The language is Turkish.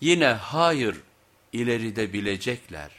Yine hayır ileride bilecekler.